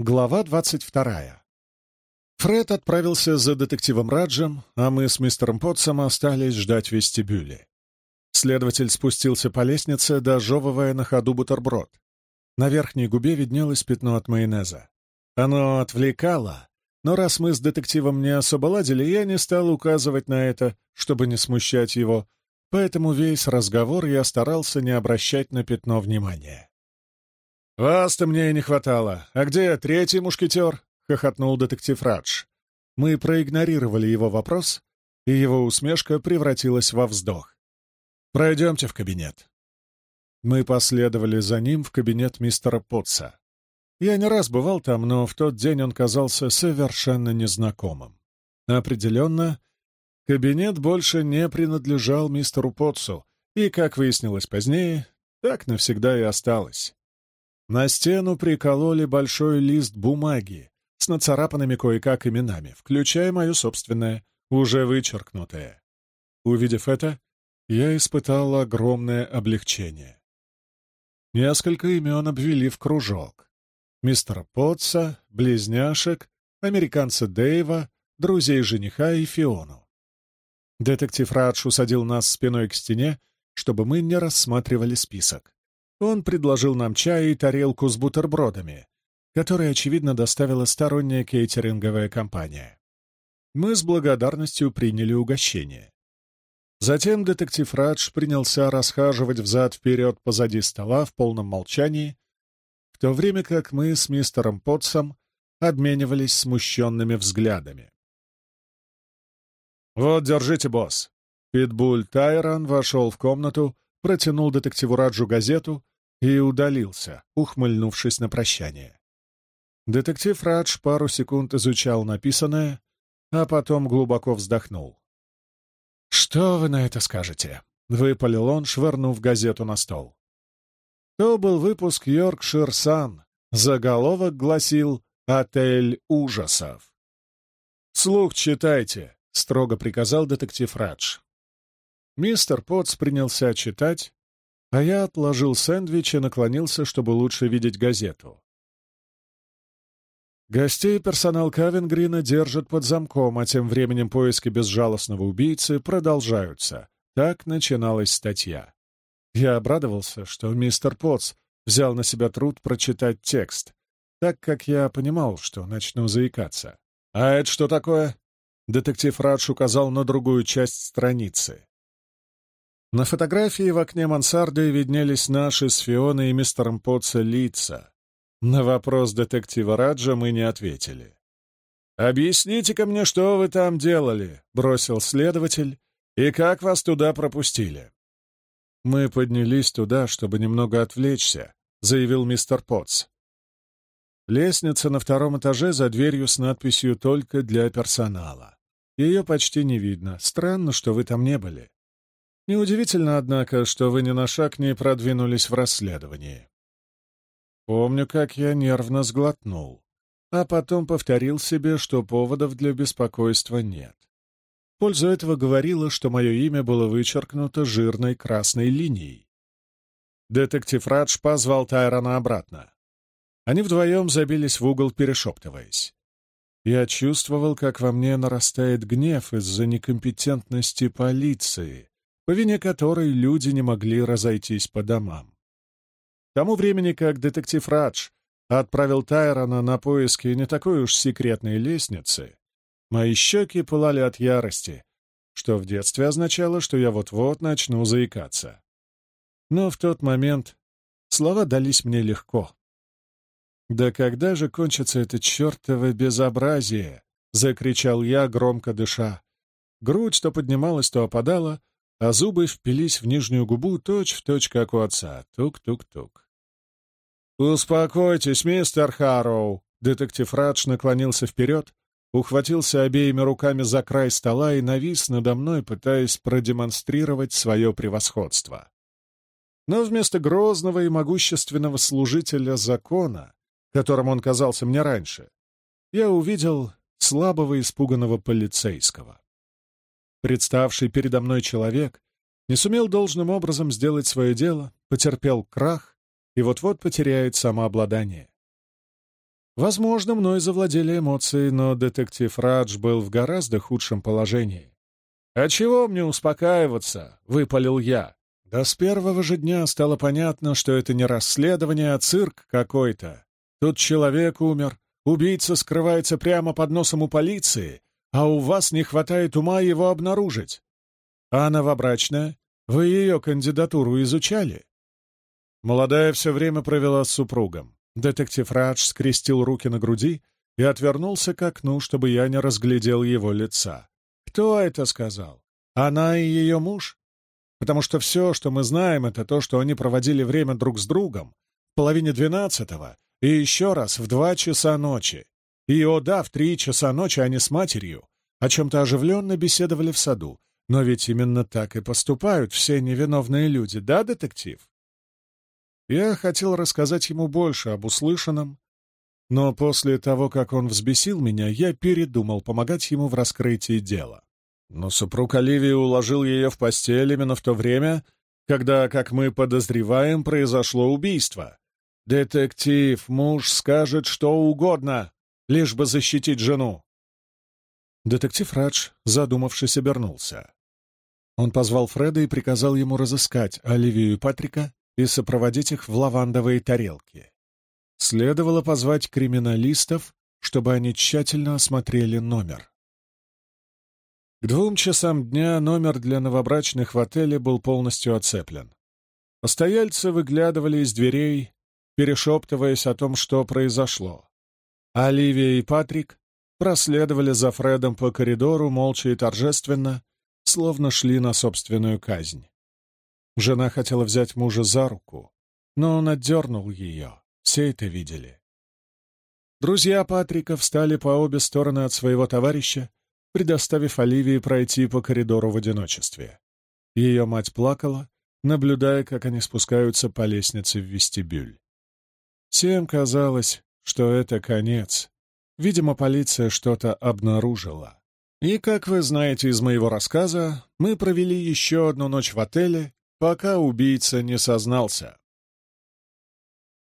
Глава двадцать вторая. Фред отправился за детективом Раджем, а мы с мистером Потсом остались ждать в вестибюле. Следователь спустился по лестнице, дожевывая на ходу бутерброд. На верхней губе виднелось пятно от майонеза. Оно отвлекало, но раз мы с детективом не особо ладили, я не стал указывать на это, чтобы не смущать его, поэтому весь разговор я старался не обращать на пятно внимания. «Вас-то мне и не хватало. А где третий мушкетер?» — хохотнул детектив Радж. Мы проигнорировали его вопрос, и его усмешка превратилась во вздох. «Пройдемте в кабинет». Мы последовали за ним в кабинет мистера Потца. Я не раз бывал там, но в тот день он казался совершенно незнакомым. Определенно, кабинет больше не принадлежал мистеру Потцу, и, как выяснилось позднее, так навсегда и осталось. На стену прикололи большой лист бумаги с нацарапанными кое-как именами, включая мое собственное, уже вычеркнутое. Увидев это, я испытал огромное облегчение. Несколько имен обвели в кружок. Мистера Потца, близняшек, американца Дэйва, друзей жениха и Фиону. Детектив Радж усадил нас спиной к стене, чтобы мы не рассматривали список. Он предложил нам чай и тарелку с бутербродами, которые, очевидно, доставила сторонняя кейтеринговая компания. Мы с благодарностью приняли угощение. Затем детектив Радж принялся расхаживать взад-вперед позади стола в полном молчании, в то время как мы с мистером Потсом обменивались смущенными взглядами. «Вот, держите, босс!» Питбуль Тайрон вошел в комнату протянул детективу Раджу газету и удалился, ухмыльнувшись на прощание. Детектив Радж пару секунд изучал написанное, а потом глубоко вздохнул. «Что вы на это скажете?» — выпалил он, швырнув газету на стол. То был выпуск «Йоркшир Сан». Заголовок гласил «Отель ужасов». «Слух читайте», — строго приказал детектив Радж. Мистер Потс принялся читать, а я отложил сэндвич и наклонился, чтобы лучше видеть газету. Гостей персонал Кавенгрина держат под замком, а тем временем поиски безжалостного убийцы продолжаются. Так начиналась статья. Я обрадовался, что мистер Потс взял на себя труд прочитать текст, так как я понимал, что начну заикаться. «А это что такое?» Детектив Радж указал на другую часть страницы. На фотографии в окне мансарды виднелись наши с Фионой и мистером Потца лица. На вопрос детектива Раджа мы не ответили. «Объясните-ка мне, что вы там делали?» — бросил следователь. «И как вас туда пропустили?» «Мы поднялись туда, чтобы немного отвлечься», — заявил мистер Потц. Лестница на втором этаже за дверью с надписью «Только для персонала». Ее почти не видно. Странно, что вы там не были. Неудивительно, однако, что вы ни на шаг не продвинулись в расследовании. Помню, как я нервно сглотнул, а потом повторил себе, что поводов для беспокойства нет. В пользу этого говорило, что мое имя было вычеркнуто жирной красной линией. Детектив Радж позвал Тайрона обратно. Они вдвоем забились в угол, перешептываясь. Я чувствовал, как во мне нарастает гнев из-за некомпетентности полиции, по вине которой люди не могли разойтись по домам. К тому времени, как детектив Радж отправил Тайрона на поиски не такой уж секретной лестницы, мои щеки пылали от ярости, что в детстве означало, что я вот-вот начну заикаться. Но в тот момент слова дались мне легко. «Да когда же кончится это чертово безобразие?» — закричал я, громко дыша. Грудь то поднималась, то опадала, а зубы впились в нижнюю губу точь-в-точь, точь, как у отца. Тук-тук-тук. «Успокойтесь, мистер Харроу!» Детектив Радж наклонился вперед, ухватился обеими руками за край стола и навис надо мной, пытаясь продемонстрировать свое превосходство. Но вместо грозного и могущественного служителя закона, которым он казался мне раньше, я увидел слабого испуганного полицейского. Представший передо мной человек не сумел должным образом сделать свое дело, потерпел крах и вот-вот потеряет самообладание. Возможно, мной завладели эмоции, но детектив Радж был в гораздо худшем положении. «А чего мне успокаиваться?» — выпалил я. Да с первого же дня стало понятно, что это не расследование, а цирк какой-то. Тут человек умер, убийца скрывается прямо под носом у полиции, а у вас не хватает ума его обнаружить. А новобрачная? Вы ее кандидатуру изучали? Молодая все время провела с супругом. Детектив Радж скрестил руки на груди и отвернулся к окну, чтобы я не разглядел его лица. Кто это сказал? Она и ее муж? Потому что все, что мы знаем, это то, что они проводили время друг с другом в половине двенадцатого и еще раз в два часа ночи. И, о да, в три часа ночи они с матерью о чем-то оживленно беседовали в саду. Но ведь именно так и поступают все невиновные люди, да, детектив? Я хотел рассказать ему больше об услышанном, но после того, как он взбесил меня, я передумал помогать ему в раскрытии дела. Но супруг Оливии уложил ее в постель именно в то время, когда, как мы подозреваем, произошло убийство. Детектив, муж скажет что угодно, лишь бы защитить жену. Детектив Радж, задумавшись, обернулся. Он позвал Фреда и приказал ему разыскать Оливию и Патрика и сопроводить их в лавандовые тарелки. Следовало позвать криминалистов, чтобы они тщательно осмотрели номер. К двум часам дня номер для новобрачных в отеле был полностью оцеплен. Постояльцы выглядывали из дверей, перешептываясь о том, что произошло. Оливия и Патрик проследовали за Фредом по коридору молча и торжественно, словно шли на собственную казнь. Жена хотела взять мужа за руку, но он отдернул ее. Все это видели. Друзья Патрика встали по обе стороны от своего товарища, предоставив Оливии пройти по коридору в одиночестве. Ее мать плакала, наблюдая, как они спускаются по лестнице в вестибюль. Всем казалось, что это конец. Видимо, полиция что-то обнаружила. И, как вы знаете из моего рассказа, мы провели еще одну ночь в отеле, пока убийца не сознался.